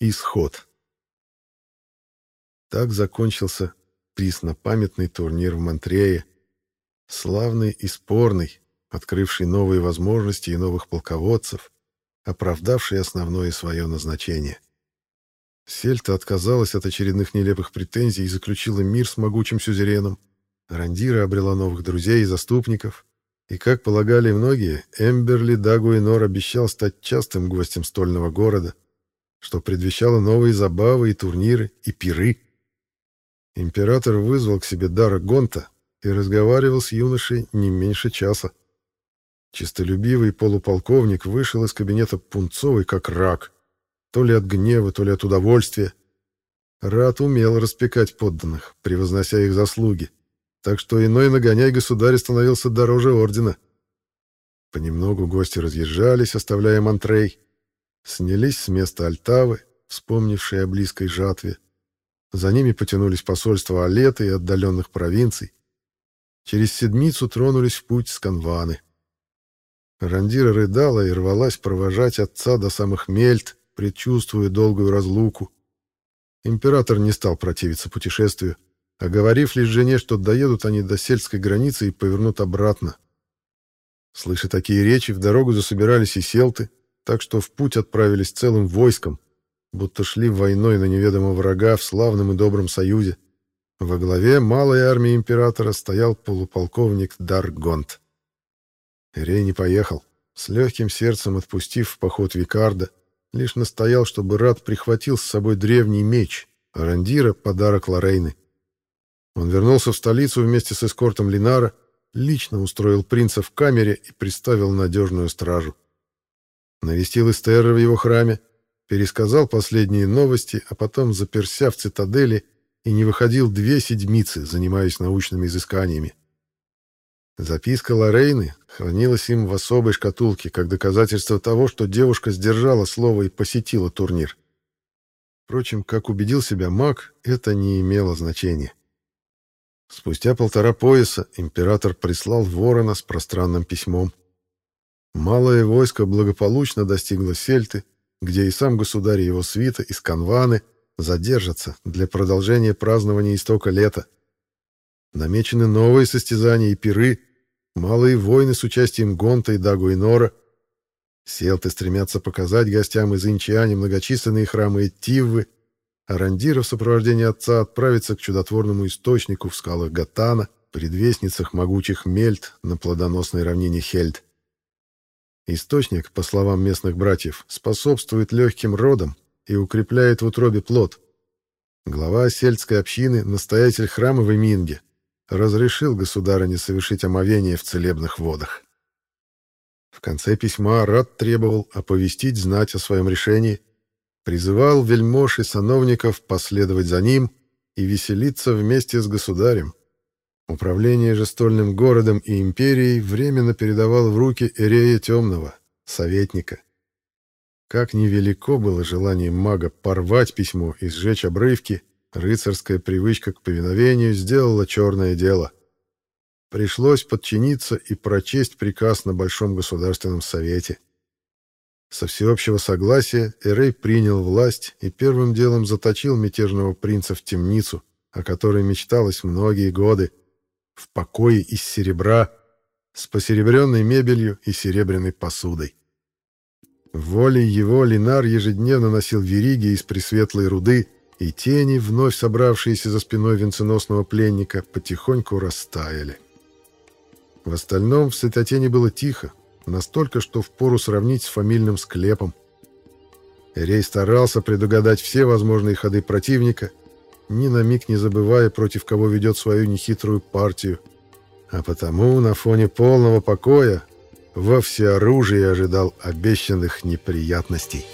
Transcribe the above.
Исход. Так закончился преснопамятный турнир в Монтрее, славный и спорный, открывший новые возможности и новых полководцев, оправдавший основное свое назначение. Сельта отказалась от очередных нелепых претензий и заключила мир с могучим сюзереном. Рандира обрела новых друзей и заступников. И, как полагали многие, Эмберли Дагуинор обещал стать частым гостем стольного города, что предвещало новые забавы и турниры, и пиры. Император вызвал к себе Дара Гонта и разговаривал с юношей не меньше часа. Чистолюбивый полуполковник вышел из кабинета пунцовый, как рак — то ли от гнева, то ли от удовольствия. Рад умел распекать подданных, превознося их заслуги, так что иной нагоняй государя становился дороже ордена. Понемногу гости разъезжались, оставляя Монтрей. Снялись с места Альтавы, вспомнившие о близкой жатве. За ними потянулись посольства Алеты и отдаленных провинций. Через седмицу тронулись в путь с Канваны. Рандира рыдала и рвалась провожать отца до самых Мельт, предчувствуя долгую разлуку. Император не стал противиться путешествию, оговорив лишь жене, что доедут они до сельской границы и повернут обратно. Слыша такие речи, в дорогу засобирались и селты, так что в путь отправились целым войском, будто шли войной на неведомого врага в славном и добром союзе. Во главе малой армии императора стоял полуполковник Даргонт. Эрей не поехал, с легким сердцем отпустив в поход Викарда, Лишь настоял, чтобы Рад прихватил с собой древний меч, Арандира — подарок Лорейны. Он вернулся в столицу вместе с эскортом Линара, лично устроил принца в камере и приставил надежную стражу. Навестил Эстера в его храме, пересказал последние новости, а потом заперся в цитадели и не выходил две седмицы, занимаясь научными изысканиями. Записка Лорейны хранилась им в особой шкатулке, как доказательство того, что девушка сдержала слово и посетила турнир. Впрочем, как убедил себя маг, это не имело значения. Спустя полтора пояса император прислал ворона с пространным письмом. Малое войско благополучно достигло Сельты, где и сам государь и его свита из Канваны задержатся для продолжения празднования истока лета. Намечены новые состязания и пиры, Малые войны с участием Гонта и Дагуинора. Селты стремятся показать гостям из Инчиани многочисленные храмы Тиввы, а Рандира в сопровождении отца отправится к чудотворному источнику в скалах Гатана, предвестницах могучих Мельт на плодоносной равнине Хельд. Источник, по словам местных братьев, способствует легким родам и укрепляет в утробе плод. Глава сельской общины, настоятель храма в Эминге, разрешил государыне совершить омовение в целебных водах. В конце письма Рад требовал оповестить знать о своем решении, призывал вельмож и сановников последовать за ним и веселиться вместе с государем. Управление же городом и империей временно передавал в руки Эрея Темного, советника. Как невелико было желание мага порвать письмо и сжечь обрывки, Рыцарская привычка к повиновению сделала черное дело. Пришлось подчиниться и прочесть приказ на Большом Государственном Совете. Со всеобщего согласия Эрей принял власть и первым делом заточил мятежного принца в темницу, о которой мечталось многие годы, в покое из серебра, с посеребренной мебелью и серебряной посудой. Волей его Линар ежедневно носил вериги из пресветлой руды, и тени, вновь собравшиеся за спиной венценосного пленника, потихоньку растаяли. В остальном в Светотени было тихо, настолько, что впору сравнить с фамильным склепом. Рей старался предугадать все возможные ходы противника, ни на миг не забывая, против кого ведет свою нехитрую партию. А потому на фоне полного покоя во всеоружии ожидал обещанных неприятностей.